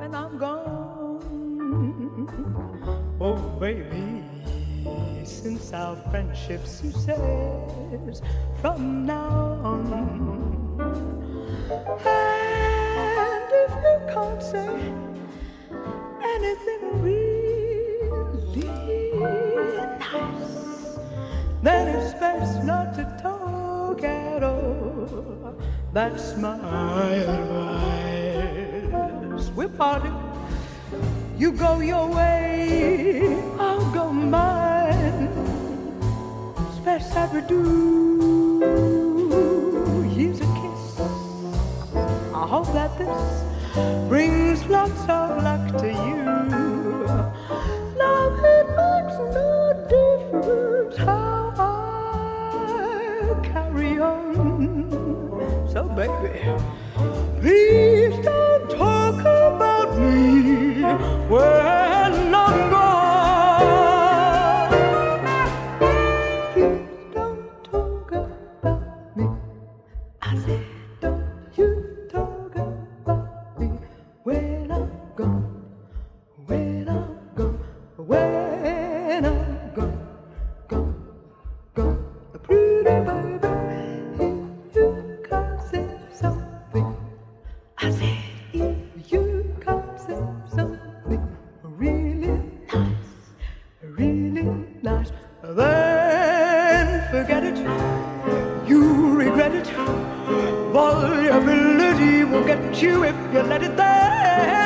And I'm gone Oh baby, since our friendship ceases from now on. And if you can't say anything really nice, then it's best not to talk at all. That's my advice we're parted. You go your way, I'll go mine. Best I do. Here's a kiss. I hope that this brings lots of luck to you. Love, it makes no difference how I carry on. So, baby, please don't talk me. Well, midnight. Then forget it, you regret it. Vulnerability will get you if you let it there.